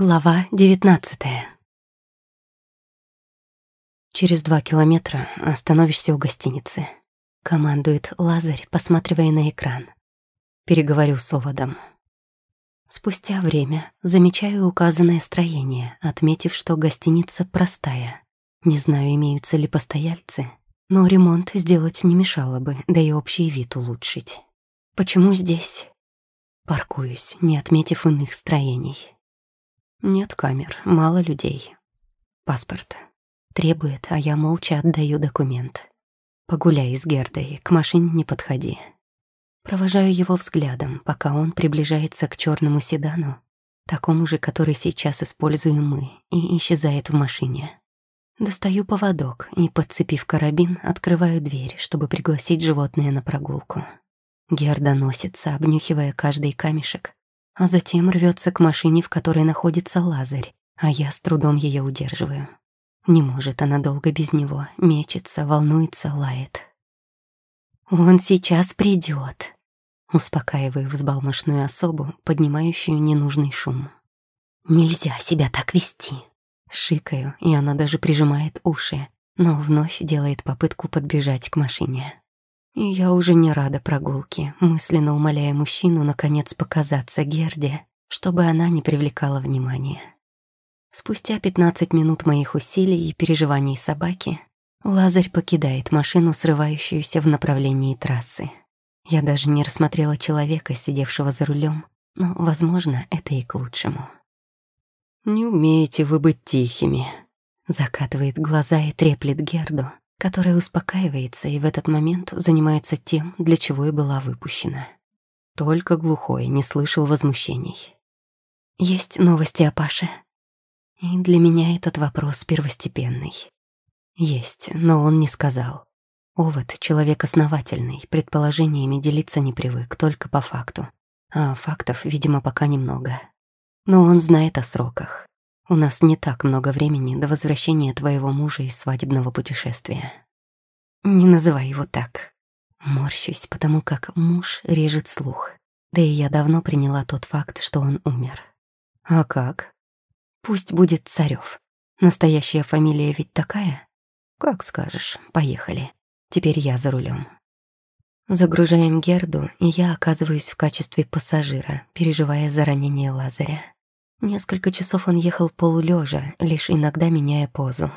Глава девятнадцатая. Через два километра остановишься у гостиницы. Командует Лазарь, посматривая на экран. Переговорю с оводом. Спустя время замечаю указанное строение, отметив, что гостиница простая. Не знаю, имеются ли постояльцы, но ремонт сделать не мешало бы, да и общий вид улучшить. Почему здесь? Паркуюсь, не отметив иных строений. Нет камер, мало людей. Паспорт. Требует, а я молча отдаю документ. Погуляй с Гердой, к машине не подходи. Провожаю его взглядом, пока он приближается к черному седану, такому же, который сейчас используем мы, и исчезает в машине. Достаю поводок и, подцепив карабин, открываю дверь, чтобы пригласить животное на прогулку. Герда носится, обнюхивая каждый камешек, а затем рвется к машине, в которой находится Лазарь, а я с трудом ее удерживаю. Не может она долго без него, мечется, волнуется, лает. «Он сейчас придет», — успокаиваю взбалмошную особу, поднимающую ненужный шум. «Нельзя себя так вести», — шикаю, и она даже прижимает уши, но вновь делает попытку подбежать к машине. Я уже не рада прогулке, мысленно умоляя мужчину наконец показаться Герде, чтобы она не привлекала внимания. Спустя 15 минут моих усилий и переживаний собаки, Лазарь покидает машину, срывающуюся в направлении трассы. Я даже не рассмотрела человека, сидевшего за рулем, но, возможно, это и к лучшему. «Не умеете вы быть тихими», — закатывает глаза и треплет Герду, которая успокаивается и в этот момент занимается тем, для чего и была выпущена. Только глухой не слышал возмущений. Есть новости о Паше? И для меня этот вопрос первостепенный. Есть, но он не сказал. Овод — человек основательный, предположениями делиться не привык, только по факту. А фактов, видимо, пока немного. Но он знает о сроках. У нас не так много времени до возвращения твоего мужа из свадебного путешествия. Не называй его так. Морщусь, потому как муж режет слух. Да и я давно приняла тот факт, что он умер. А как? Пусть будет Царёв. Настоящая фамилия ведь такая? Как скажешь, поехали. Теперь я за рулем. Загружаем Герду, и я оказываюсь в качестве пассажира, переживая за ранение Лазаря. Несколько часов он ехал полулежа, лишь иногда меняя позу.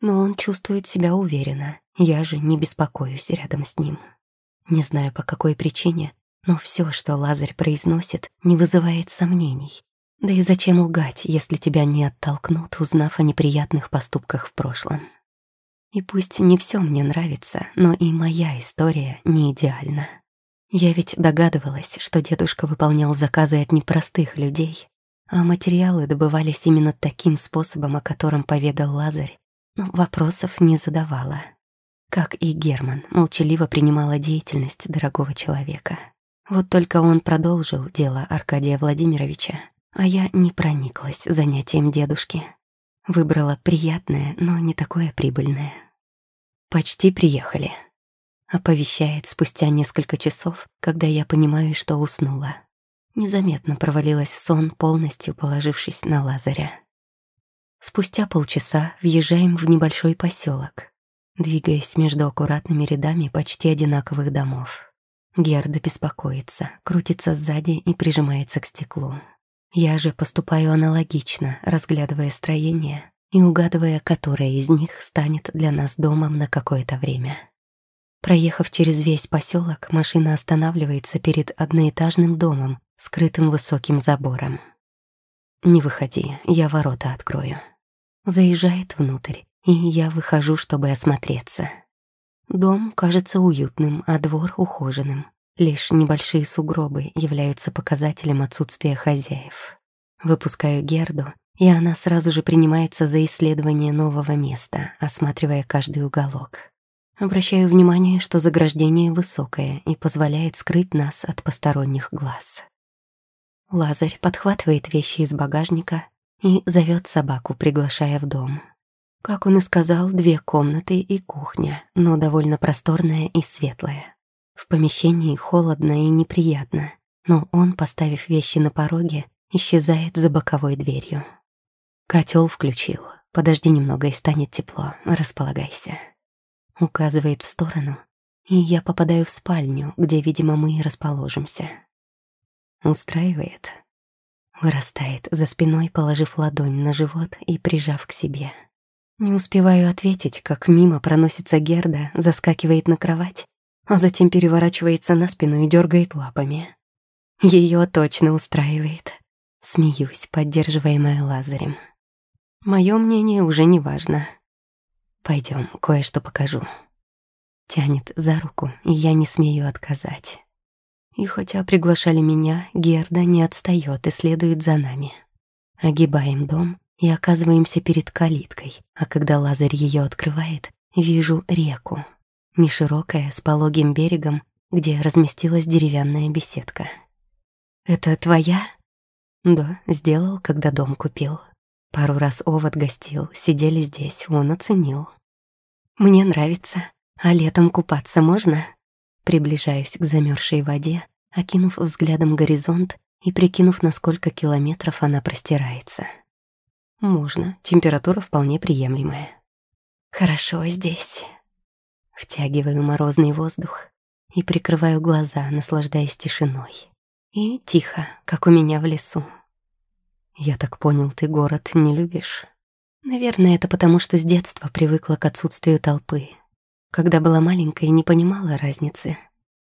Но он чувствует себя уверенно, я же не беспокоюсь рядом с ним. Не знаю по какой причине, но все, что Лазарь произносит, не вызывает сомнений. Да и зачем лгать, если тебя не оттолкнут, узнав о неприятных поступках в прошлом? И пусть не все мне нравится, но и моя история не идеальна. Я ведь догадывалась, что дедушка выполнял заказы от непростых людей, а материалы добывались именно таким способом, о котором поведал Лазарь, но вопросов не задавала. Как и Герман, молчаливо принимала деятельность дорогого человека. Вот только он продолжил дело Аркадия Владимировича, а я не прониклась занятием дедушки. Выбрала приятное, но не такое прибыльное. «Почти приехали», — оповещает спустя несколько часов, когда я понимаю, что уснула незаметно провалилась в сон, полностью положившись на Лазаря. Спустя полчаса въезжаем в небольшой поселок, двигаясь между аккуратными рядами почти одинаковых домов. Герда беспокоится, крутится сзади и прижимается к стеклу. Я же поступаю аналогично, разглядывая строение и угадывая, которое из них станет для нас домом на какое-то время. Проехав через весь поселок, машина останавливается перед одноэтажным домом, скрытым высоким забором. «Не выходи, я ворота открою». Заезжает внутрь, и я выхожу, чтобы осмотреться. Дом кажется уютным, а двор ухоженным. Лишь небольшие сугробы являются показателем отсутствия хозяев. Выпускаю Герду, и она сразу же принимается за исследование нового места, осматривая каждый уголок. Обращаю внимание, что заграждение высокое и позволяет скрыть нас от посторонних глаз. Лазарь подхватывает вещи из багажника и зовет собаку, приглашая в дом. Как он и сказал, две комнаты и кухня, но довольно просторная и светлая. В помещении холодно и неприятно, но он, поставив вещи на пороге, исчезает за боковой дверью. Котел включил. Подожди немного и станет тепло. Располагайся. Указывает в сторону, и я попадаю в спальню, где, видимо, мы и расположимся. Устраивает. Вырастает за спиной, положив ладонь на живот и прижав к себе. Не успеваю ответить, как мимо проносится Герда, заскакивает на кровать, а затем переворачивается на спину и дергает лапами. Ее точно устраивает. Смеюсь, поддерживаемая Лазарем. Мое мнение уже не важно. Пойдем, кое-что покажу. Тянет за руку, и я не смею отказать. И хотя приглашали меня, Герда не отстает и следует за нами. Огибаем дом и оказываемся перед калиткой, а когда Лазарь ее открывает, вижу реку. Неширокая, с пологим берегом, где разместилась деревянная беседка. «Это твоя?» «Да, сделал, когда дом купил. Пару раз овод гостил, сидели здесь, он оценил». «Мне нравится. А летом купаться можно?» Приближаюсь к замерзшей воде, окинув взглядом горизонт и прикинув, на сколько километров она простирается. «Можно, температура вполне приемлемая». «Хорошо здесь». Втягиваю морозный воздух и прикрываю глаза, наслаждаясь тишиной. И тихо, как у меня в лесу. Я так понял, ты город не любишь? Наверное, это потому, что с детства привыкла к отсутствию толпы. Когда была маленькая, не понимала разницы.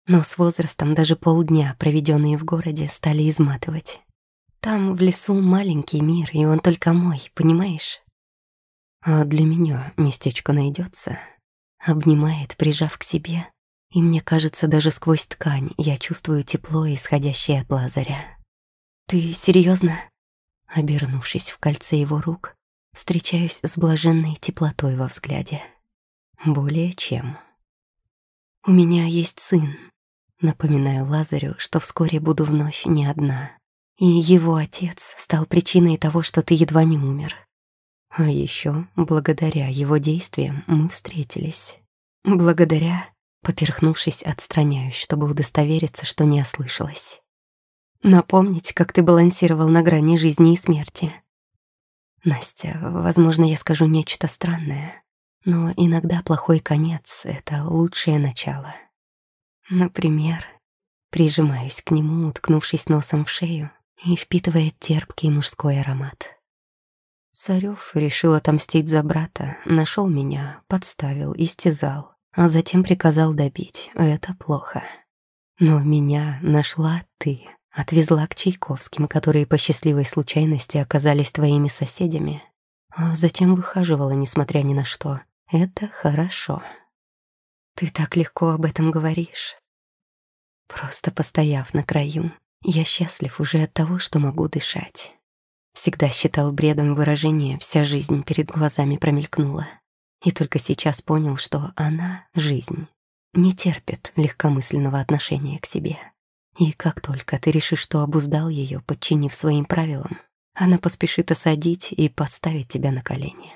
Но с возрастом даже полдня, проведенные в городе, стали изматывать. Там, в лесу, маленький мир, и он только мой, понимаешь? А для меня местечко найдется. Обнимает, прижав к себе, и мне кажется, даже сквозь ткань я чувствую тепло, исходящее от Лазаря. «Ты серьезно? Обернувшись в кольце его рук, встречаюсь с блаженной теплотой во взгляде. Более чем. «У меня есть сын», напоминаю Лазарю, что вскоре буду вновь не одна. И его отец стал причиной того, что ты едва не умер. А еще, благодаря его действиям, мы встретились. Благодаря Поперхнувшись, отстраняюсь, чтобы удостовериться, что не ослышалась. Напомнить, как ты балансировал на грани жизни и смерти. Настя, возможно, я скажу нечто странное, но иногда плохой конец — это лучшее начало. Например, прижимаюсь к нему, уткнувшись носом в шею и впитывая терпкий мужской аромат. Царёв решил отомстить за брата, нашел меня, подставил, истязал а затем приказал добить. Это плохо. Но меня нашла ты, отвезла к Чайковским, которые по счастливой случайности оказались твоими соседями, а затем выхаживала, несмотря ни на что. Это хорошо. Ты так легко об этом говоришь. Просто постояв на краю, я счастлив уже от того, что могу дышать. Всегда считал бредом выражение «вся жизнь перед глазами промелькнула». И только сейчас понял, что она — жизнь, не терпит легкомысленного отношения к себе. И как только ты решишь, что обуздал ее, подчинив своим правилам, она поспешит осадить и поставить тебя на колени.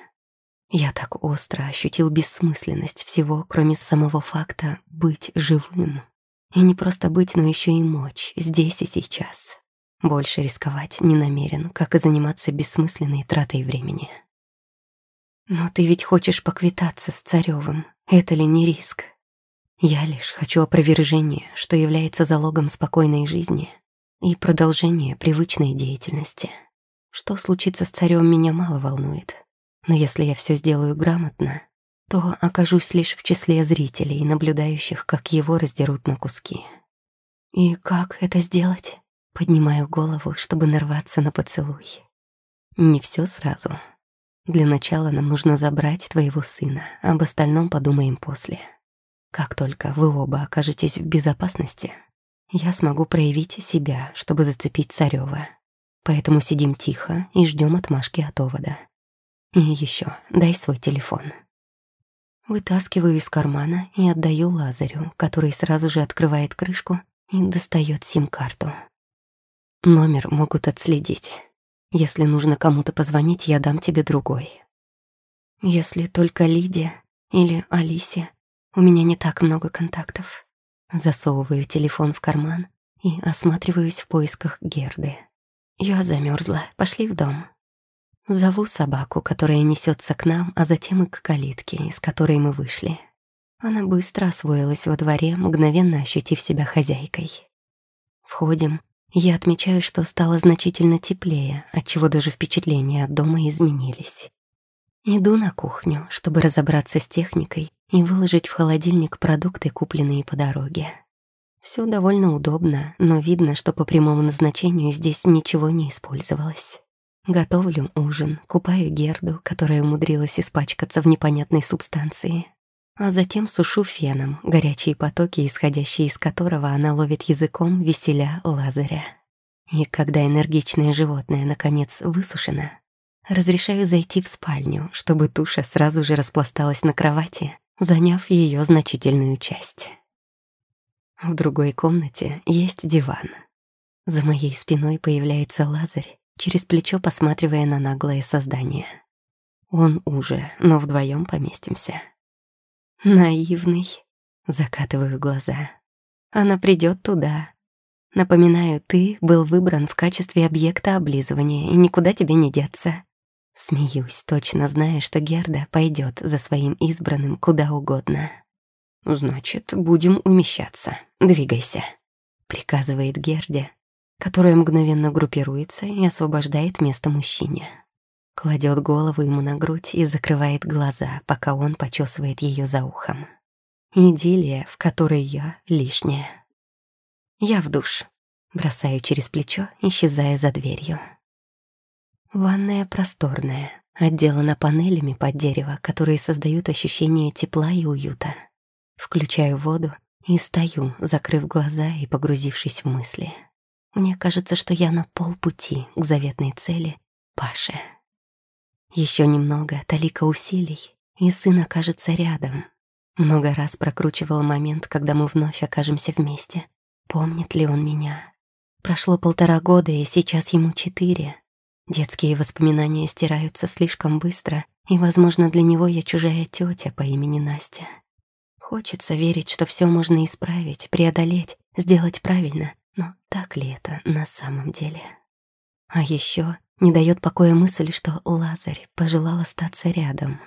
Я так остро ощутил бессмысленность всего, кроме самого факта быть живым. И не просто быть, но еще и мочь, здесь и сейчас. Больше рисковать не намерен, как и заниматься бессмысленной тратой времени. Но ты ведь хочешь поквитаться с Царевым. Это ли не риск? Я лишь хочу опровержения, что является залогом спокойной жизни и продолжения привычной деятельности. Что случится с царем, меня мало волнует. Но если я все сделаю грамотно, то окажусь лишь в числе зрителей, наблюдающих, как его раздерут на куски. И как это сделать? Поднимаю голову, чтобы нарваться на поцелуй. Не все сразу. Для начала нам нужно забрать твоего сына, об остальном подумаем после. Как только вы оба окажетесь в безопасности, я смогу проявить себя, чтобы зацепить Царёва. Поэтому сидим тихо и ждем отмашки от овода. И еще, дай свой телефон. Вытаскиваю из кармана и отдаю Лазарю, который сразу же открывает крышку и достает сим-карту. Номер могут отследить. Если нужно кому-то позвонить, я дам тебе другой. Если только Лидия или Алисе, у меня не так много контактов. Засовываю телефон в карман и осматриваюсь в поисках Герды. Я замерзла. Пошли в дом. Зову собаку, которая несется к нам, а затем и к калитке, из которой мы вышли. Она быстро освоилась во дворе, мгновенно ощутив себя хозяйкой. Входим. Я отмечаю, что стало значительно теплее, отчего даже впечатления от дома изменились. Иду на кухню, чтобы разобраться с техникой и выложить в холодильник продукты, купленные по дороге. Все довольно удобно, но видно, что по прямому назначению здесь ничего не использовалось. Готовлю ужин, купаю Герду, которая умудрилась испачкаться в непонятной субстанции. А затем сушу феном, горячие потоки, исходящие из которого она ловит языком веселя Лазаря. И когда энергичное животное, наконец, высушено, разрешаю зайти в спальню, чтобы туша сразу же распласталась на кровати, заняв ее значительную часть. В другой комнате есть диван. За моей спиной появляется Лазарь через плечо посматривая на наглое создание. Он уже, но вдвоем поместимся. Наивный. Закатываю глаза. Она придет туда. Напоминаю, ты был выбран в качестве объекта облизывания, и никуда тебе не деться. Смеюсь, точно зная, что Герда пойдет за своим избранным куда угодно. «Значит, будем умещаться. Двигайся», — приказывает Герде, которая мгновенно группируется и освобождает место мужчине. Кладет голову ему на грудь и закрывает глаза, пока он почесывает ее за ухом. Идиллия, в которой я лишняя. Я в душ. Бросаю через плечо, исчезая за дверью. Ванная просторная, отделана панелями под дерево, которые создают ощущение тепла и уюта. Включаю воду и стою, закрыв глаза и погрузившись в мысли. Мне кажется, что я на полпути к заветной цели Паше. Еще немного, талика усилий, и сын окажется рядом. Много раз прокручивал момент, когда мы вновь окажемся вместе. Помнит ли он меня? Прошло полтора года, и сейчас ему четыре. Детские воспоминания стираются слишком быстро, и, возможно, для него я чужая тетя по имени Настя. Хочется верить, что все можно исправить, преодолеть, сделать правильно, но так ли это на самом деле? А еще не дает покоя мысль, что Лазарь пожелал остаться рядом.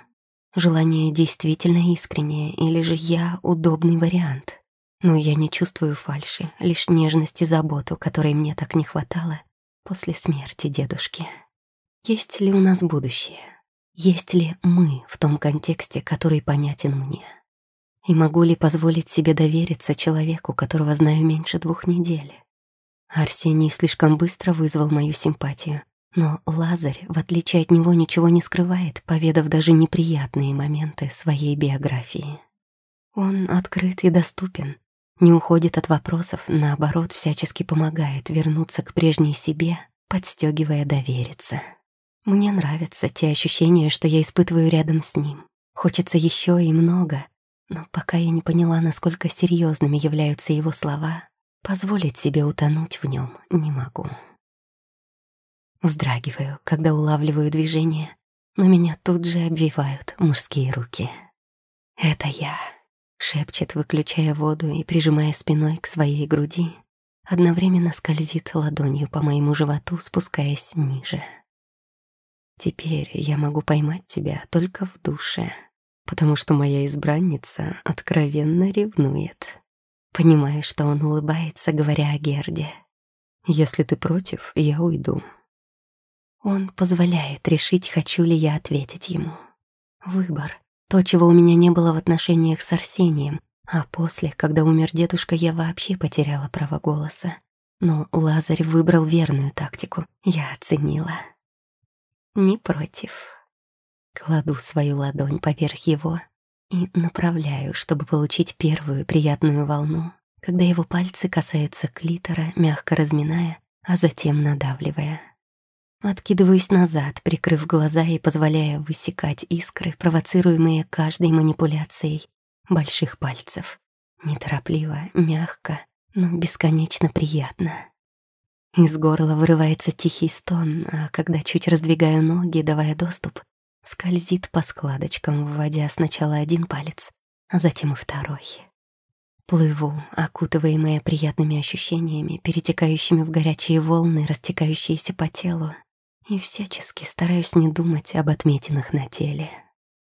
Желание действительно искреннее, или же я удобный вариант. Но я не чувствую фальши, лишь нежность и заботу, которой мне так не хватало после смерти дедушки. Есть ли у нас будущее? Есть ли мы в том контексте, который понятен мне? И могу ли позволить себе довериться человеку, которого знаю меньше двух недель? Арсений слишком быстро вызвал мою симпатию. Но Лазарь, в отличие от него, ничего не скрывает, поведав даже неприятные моменты своей биографии. Он открыт и доступен, не уходит от вопросов, наоборот, всячески помогает вернуться к прежней себе, подстегивая довериться. Мне нравятся те ощущения, что я испытываю рядом с ним. Хочется еще и много, но пока я не поняла, насколько серьезными являются его слова, Позволить себе утонуть в нем не могу. Вздрагиваю, когда улавливаю движение, но меня тут же обвивают мужские руки. «Это я», — шепчет, выключая воду и прижимая спиной к своей груди, одновременно скользит ладонью по моему животу, спускаясь ниже. Теперь я могу поймать тебя только в душе, потому что моя избранница откровенно ревнует. Понимаю, что он улыбается, говоря о Герде. «Если ты против, я уйду». Он позволяет решить, хочу ли я ответить ему. Выбор. То, чего у меня не было в отношениях с Арсением, а после, когда умер дедушка, я вообще потеряла право голоса. Но Лазарь выбрал верную тактику. Я оценила. Не против. Кладу свою ладонь поверх его и направляю, чтобы получить первую приятную волну, когда его пальцы касаются клитора, мягко разминая, а затем надавливая. Откидываюсь назад, прикрыв глаза и позволяя высекать искры, провоцируемые каждой манипуляцией больших пальцев. Неторопливо, мягко, но бесконечно приятно. Из горла вырывается тихий стон, а когда чуть раздвигаю ноги, давая доступ, скользит по складочкам, вводя сначала один палец, а затем и второй. Плыву, окутываемая приятными ощущениями, перетекающими в горячие волны, растекающиеся по телу. И всячески стараюсь не думать об отметинах на теле.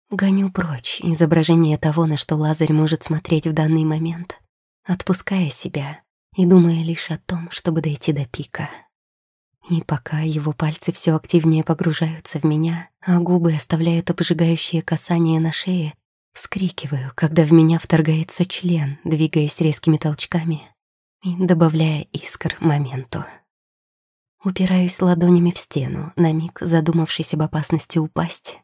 Гоню прочь изображение того, на что Лазарь может смотреть в данный момент, отпуская себя и думая лишь о том, чтобы дойти до пика. И пока его пальцы все активнее погружаются в меня, а губы оставляют обжигающие касания на шее, вскрикиваю, когда в меня вторгается член, двигаясь резкими толчками и добавляя искр моменту. Упираюсь ладонями в стену, на миг задумавшись об опасности упасть,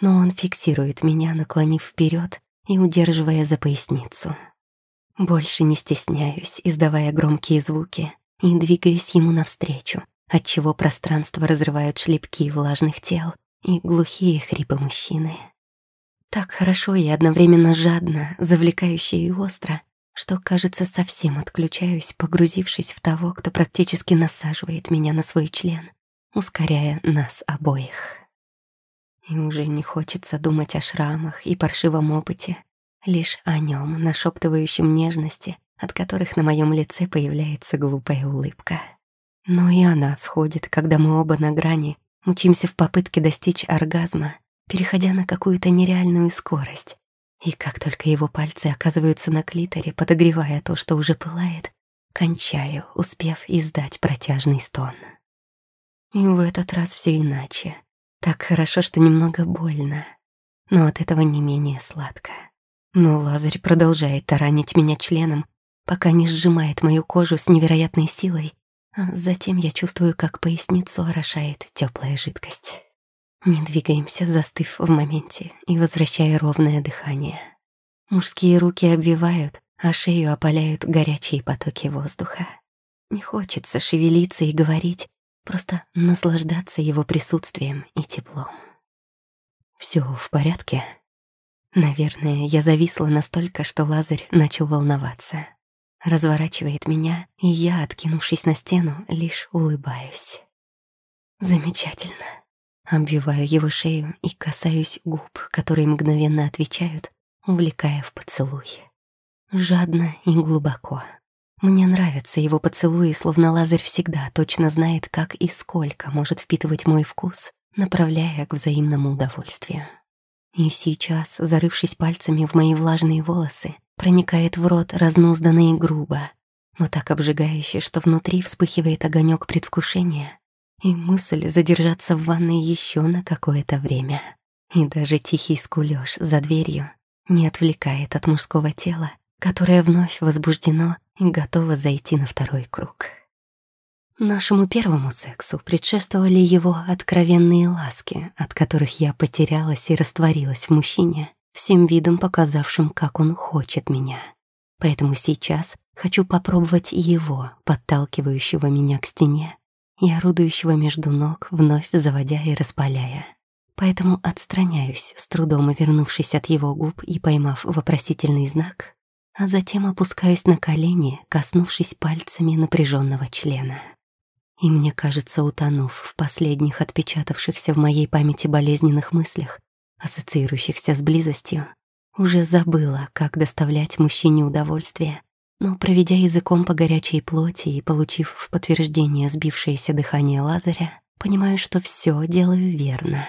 но он фиксирует меня, наклонив вперед и удерживая за поясницу. Больше не стесняюсь, издавая громкие звуки и двигаясь ему навстречу, отчего пространство разрывают шлепки влажных тел и глухие хрипы мужчины. Так хорошо и одновременно жадно, завлекающе и остро, что, кажется, совсем отключаюсь, погрузившись в того, кто практически насаживает меня на свой член, ускоряя нас обоих. И уже не хочется думать о шрамах и паршивом опыте, лишь о нем, нашептывающем нежности, от которых на моем лице появляется глупая улыбка. Но и она сходит, когда мы оба на грани, мучимся в попытке достичь оргазма, переходя на какую-то нереальную скорость, и как только его пальцы оказываются на клиторе, подогревая то, что уже пылает, кончаю, успев издать протяжный стон. И в этот раз все иначе. Так хорошо, что немного больно, но от этого не менее сладко. Но Лазарь продолжает таранить меня членом, пока не сжимает мою кожу с невероятной силой, а затем я чувствую, как поясницу орошает теплая жидкость. Не двигаемся, застыв в моменте и возвращая ровное дыхание. Мужские руки обвивают, а шею опаляют горячие потоки воздуха. Не хочется шевелиться и говорить, просто наслаждаться его присутствием и теплом. Все в порядке? Наверное, я зависла настолько, что Лазарь начал волноваться. Разворачивает меня, и я, откинувшись на стену, лишь улыбаюсь. Замечательно. Обвиваю его шею и касаюсь губ, которые мгновенно отвечают, увлекая в поцелуй. Жадно и глубоко. Мне нравятся его поцелуи, словно Лазарь всегда точно знает, как и сколько может впитывать мой вкус, направляя к взаимному удовольствию. И сейчас, зарывшись пальцами в мои влажные волосы, проникает в рот разнузданно и грубо, но так обжигающе, что внутри вспыхивает огонек предвкушения, и мысль задержаться в ванной еще на какое-то время. И даже тихий скулёж за дверью не отвлекает от мужского тела, которое вновь возбуждено и готово зайти на второй круг. Нашему первому сексу предшествовали его откровенные ласки, от которых я потерялась и растворилась в мужчине, всем видом показавшим, как он хочет меня. Поэтому сейчас хочу попробовать его, подталкивающего меня к стене, и орудующего между ног, вновь заводя и распаляя. Поэтому отстраняюсь, с трудом вернувшись от его губ и поймав вопросительный знак, а затем опускаюсь на колени, коснувшись пальцами напряженного члена. И мне кажется, утонув в последних отпечатавшихся в моей памяти болезненных мыслях, ассоциирующихся с близостью, уже забыла, как доставлять мужчине удовольствие но, проведя языком по горячей плоти и получив в подтверждение сбившееся дыхание Лазаря, понимаю, что все делаю верно.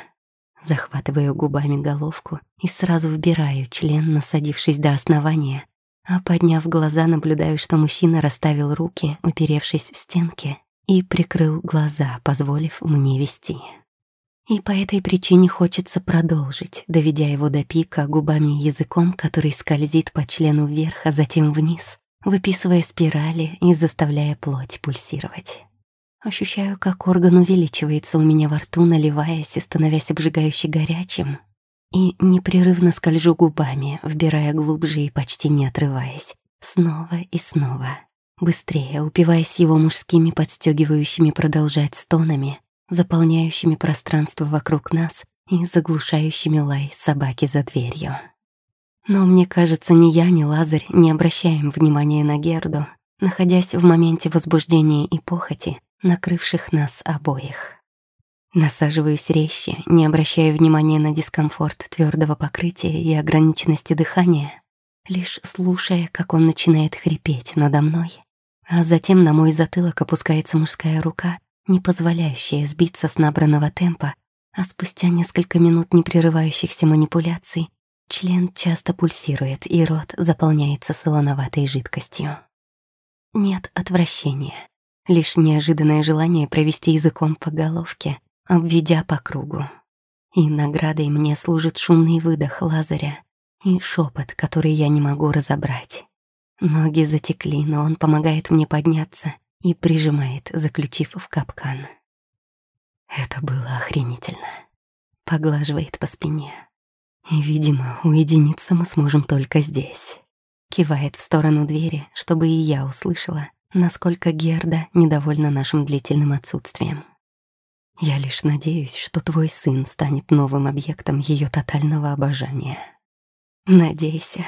Захватываю губами головку и сразу вбираю член, насадившись до основания, а подняв глаза, наблюдаю, что мужчина расставил руки, уперевшись в стенки, и прикрыл глаза, позволив мне вести. И по этой причине хочется продолжить, доведя его до пика губами и языком, который скользит по члену вверх, а затем вниз, выписывая спирали и заставляя плоть пульсировать. Ощущаю, как орган увеличивается у меня во рту, наливаясь и становясь обжигающе горячим, и непрерывно скольжу губами, вбирая глубже и почти не отрываясь, снова и снова. Быстрее, упиваясь его мужскими подстегивающими продолжать стонами, заполняющими пространство вокруг нас и заглушающими лай собаки за дверью. Но мне кажется, ни я, ни Лазарь не обращаем внимания на Герду, находясь в моменте возбуждения и похоти, накрывших нас обоих. Насаживаюсь резче, не обращая внимания на дискомфорт твердого покрытия и ограниченности дыхания, лишь слушая, как он начинает хрипеть надо мной, а затем на мой затылок опускается мужская рука, не позволяющее сбиться с набранного темпа, а спустя несколько минут непрерывающихся манипуляций член часто пульсирует, и рот заполняется солоноватой жидкостью. Нет отвращения, лишь неожиданное желание провести языком по головке, обведя по кругу. И наградой мне служит шумный выдох Лазаря и шепот, который я не могу разобрать. Ноги затекли, но он помогает мне подняться и прижимает, заключив в капкан. Это было охренительно. Поглаживает по спине. И, видимо, уединиться мы сможем только здесь. Кивает в сторону двери, чтобы и я услышала, насколько Герда недовольна нашим длительным отсутствием. Я лишь надеюсь, что твой сын станет новым объектом ее тотального обожания. Надейся.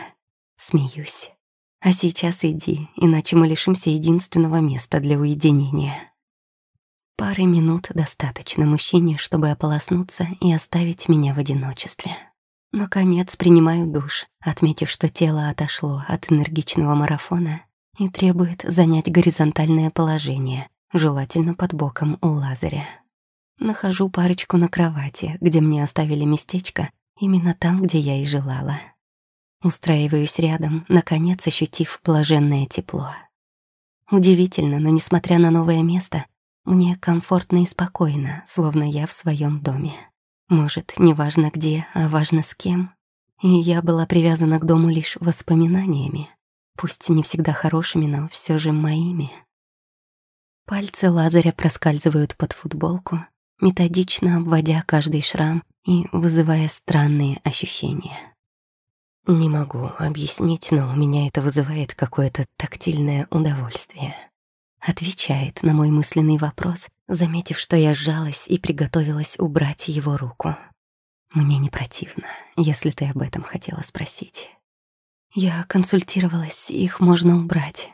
Смеюсь. А сейчас иди, иначе мы лишимся единственного места для уединения. Пары минут достаточно мужчине, чтобы ополоснуться и оставить меня в одиночестве. Наконец принимаю душ, отметив, что тело отошло от энергичного марафона и требует занять горизонтальное положение, желательно под боком у Лазаря. Нахожу парочку на кровати, где мне оставили местечко, именно там, где я и желала. Устраиваюсь рядом, наконец ощутив блаженное тепло. Удивительно, но несмотря на новое место, мне комфортно и спокойно, словно я в своем доме. Может, не важно где, а важно с кем. И я была привязана к дому лишь воспоминаниями, пусть не всегда хорошими, но все же моими. Пальцы Лазаря проскальзывают под футболку, методично обводя каждый шрам и вызывая странные ощущения. Не могу объяснить, но у меня это вызывает какое-то тактильное удовольствие. Отвечает на мой мысленный вопрос, заметив, что я сжалась и приготовилась убрать его руку. Мне не противно, если ты об этом хотела спросить. Я консультировалась, их можно убрать.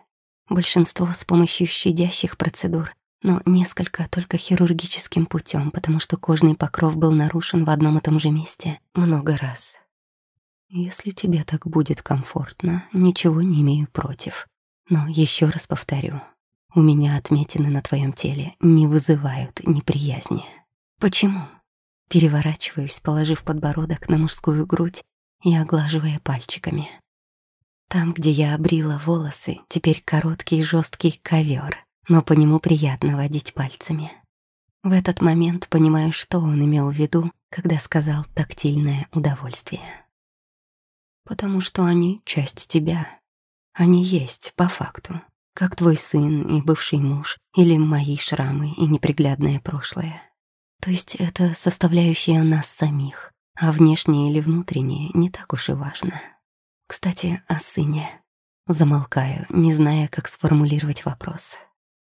Большинство с помощью щадящих процедур, но несколько только хирургическим путем, потому что кожный покров был нарушен в одном и том же месте много раз. Если тебе так будет комфортно, ничего не имею против. Но еще раз повторю, у меня отметины на твоем теле не вызывают неприязни. Почему? Переворачиваюсь, положив подбородок на мужскую грудь и оглаживая пальчиками. Там, где я обрила волосы, теперь короткий жесткий ковер, но по нему приятно водить пальцами. В этот момент понимаю, что он имел в виду, когда сказал «тактильное удовольствие». Потому что они — часть тебя. Они есть, по факту как твой сын и бывший муж, или мои шрамы и неприглядное прошлое. То есть это составляющая нас самих, а внешнее или внутреннее не так уж и важно. Кстати, о сыне. Замолкаю, не зная, как сформулировать вопрос.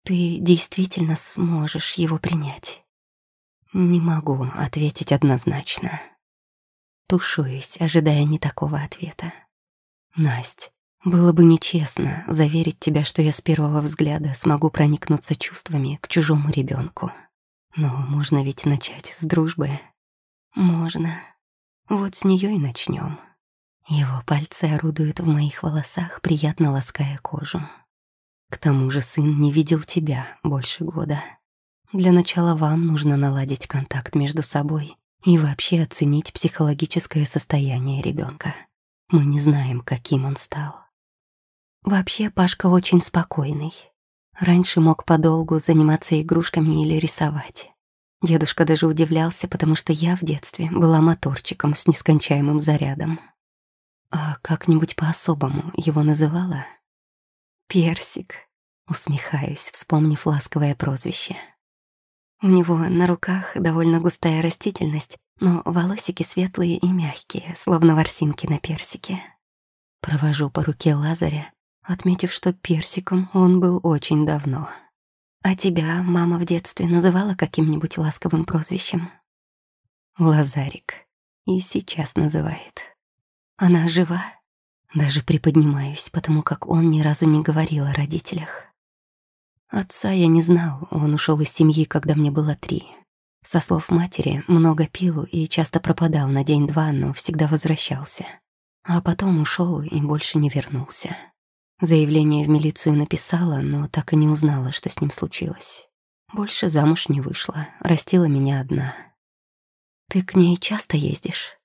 Ты действительно сможешь его принять? Не могу ответить однозначно. Тушуюсь, ожидая не такого ответа. Насть, было бы нечестно заверить тебя, что я с первого взгляда смогу проникнуться чувствами к чужому ребенку. Но можно ведь начать с дружбы. Можно. Вот с нее и начнем. Его пальцы орудуют в моих волосах, приятно лаская кожу. К тому же сын не видел тебя больше года. Для начала вам нужно наладить контакт между собой и вообще оценить психологическое состояние ребенка. Мы не знаем, каким он стал. Вообще Пашка очень спокойный. Раньше мог подолгу заниматься игрушками или рисовать. Дедушка даже удивлялся, потому что я в детстве была моторчиком с нескончаемым зарядом. А как-нибудь по-особому его называла? Персик. Усмехаюсь, вспомнив ласковое прозвище. У него на руках довольно густая растительность, но волосики светлые и мягкие, словно ворсинки на персике. Провожу по руке Лазаря, отметив, что персиком он был очень давно. «А тебя мама в детстве называла каким-нибудь ласковым прозвищем?» «Лазарик. И сейчас называет. Она жива?» Даже приподнимаюсь, потому как он ни разу не говорил о родителях. Отца я не знал, он ушел из семьи, когда мне было три. Со слов матери, много пил и часто пропадал на день-два, но всегда возвращался. А потом ушел и больше не вернулся. Заявление в милицию написала, но так и не узнала, что с ним случилось. Больше замуж не вышла, растила меня одна. Ты к ней часто ездишь?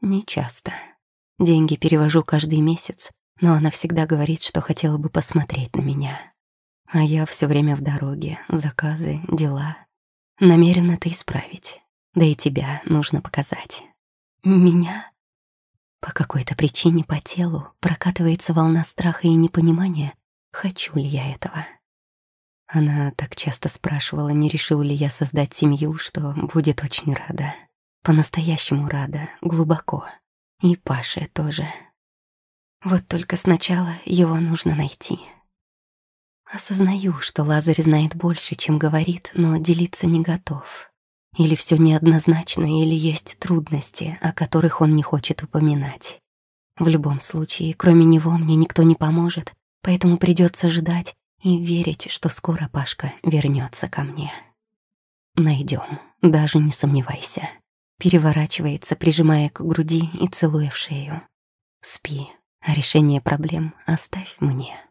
Не часто. Деньги перевожу каждый месяц, но она всегда говорит, что хотела бы посмотреть на меня. А я все время в дороге, заказы, дела. Намерена это исправить. Да и тебя нужно показать. Меня? По какой-то причине по телу прокатывается волна страха и непонимания, хочу ли я этого. Она так часто спрашивала, не решил ли я создать семью, что будет очень рада. По-настоящему рада, глубоко. И Паше тоже. Вот только сначала его нужно найти. Осознаю, что Лазарь знает больше, чем говорит, но делиться не готов. Или все неоднозначно, или есть трудности, о которых он не хочет упоминать. В любом случае, кроме него мне никто не поможет, поэтому придется ждать и верить, что скоро Пашка вернется ко мне. Найдем, даже не сомневайся. Переворачивается, прижимая к груди и целуя в шею. Спи, а решение проблем оставь мне.